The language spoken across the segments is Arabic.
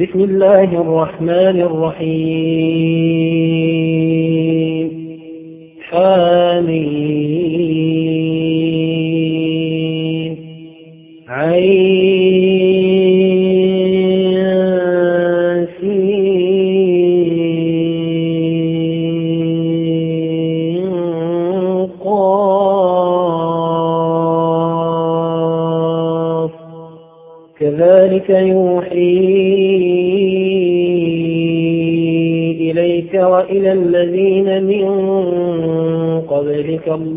بسم الله الرحمن الرحيم. حميم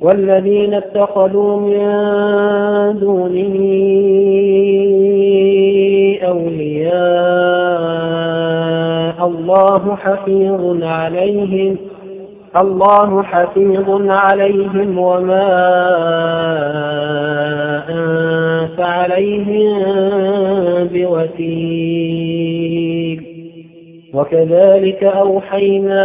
والذين اتخذوا من دونه أولياء الله حفيظ عليهم الله حفيظ عليهم وما أنت عليهم بوكيل. وكذلك أوحينا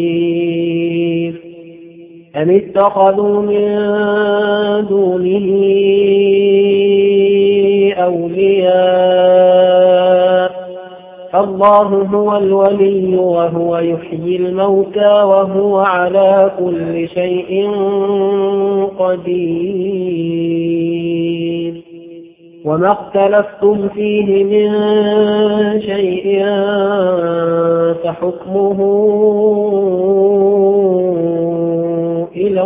أم اتخذوا من دونه أولياء الله هو الولي وهو يحيي الموتى وهو على كل شيء قدير وما اختلفتم فيه من شيء فحكمه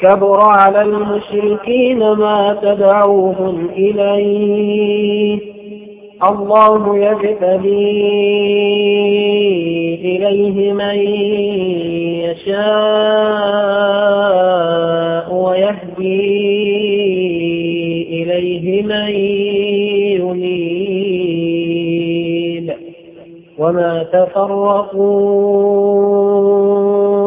كبر على المشركين ما تدعوهم إليه. الله يجتبي إليه من يشاء ويهدي إليه من ينيب. وما تفرقوا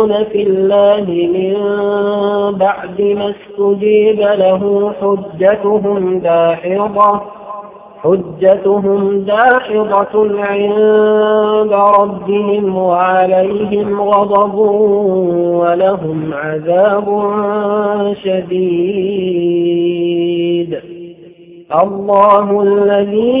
يحاجون في الله من بعد ما استجيب له حجتهم داحضة حجتهم داحضة عند ربهم وعليهم غضب ولهم عذاب شديد. الله الذي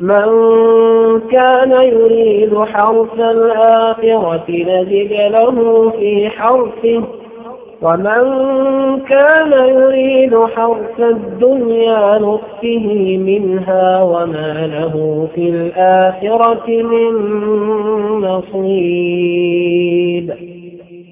من كان يريد حرث الآخرة نزد له في حرثه. ومن كان يريد حرث الدنيا نفه منها وما له في الآخرة من نصيب.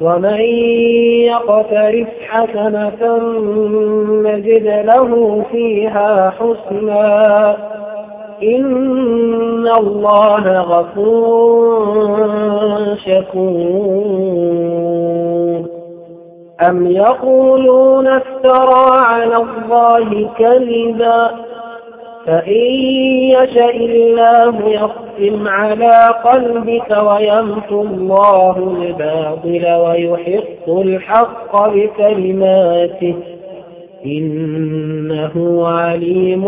ومن يقترف حسنة نجد له فيها حسنا. إن الله غفور شكور. أم يقولون افترى على الله كذبا؟ فإن يشأ الله يختم على قلبك ويمحو الله الباطل ويحق الحق بكلماته إنه عليم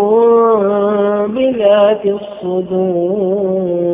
بذات الصدور.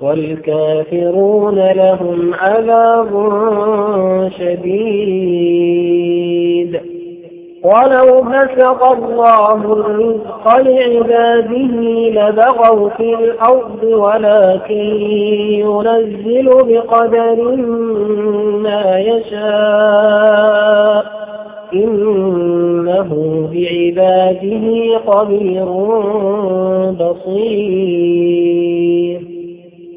والكافرون لهم عذاب شديد. ولو بسط الله الرزق لعباده لبغوا في الأرض ولكن ينزل بقدر ما يشاء. إنه بعباده قبير بصير.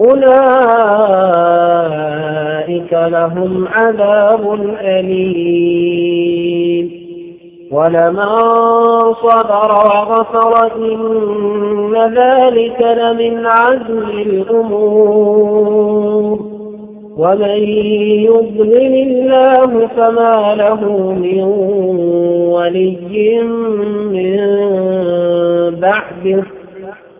أولئك لهم عذاب أليم. ولمن صبر وغفر إن ذلك لمن عزم الأمور. ومن يضلل الله فما له من ولي من بعده.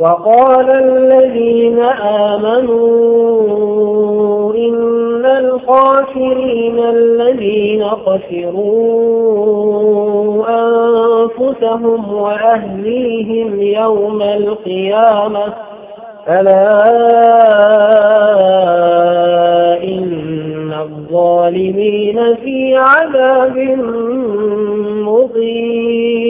وقال الذين آمنوا إن الخاسرين الذين خسروا أنفسهم وأهليهم يوم القيامة ألا إن الظالمين في عذاب مضين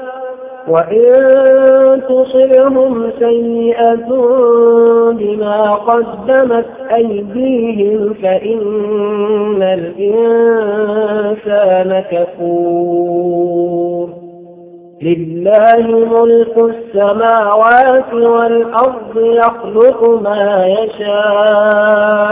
وإن تصلهم سيئة بما قدمت أيديهم فإن الإنسان كفور لله ملك السماوات والأرض يخلق ما يشاء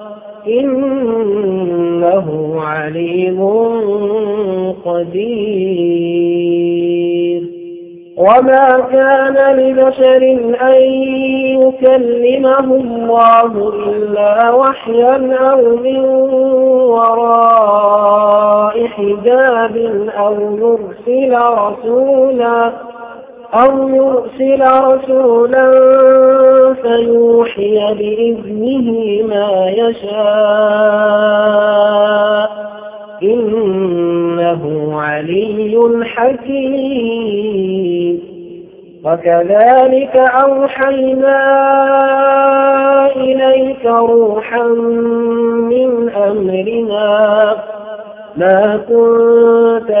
إنه عليم قدير. وما كان لبشر أن يكلمه الله إلا وحيا أو من وراء حجاب أو يرسل رسولا أو يرسل رسولا فيوحي بإذنه ما يشاء. إنه علي حكيم. وكذلك أوحينا إليك روحا من أمرنا. ما كنت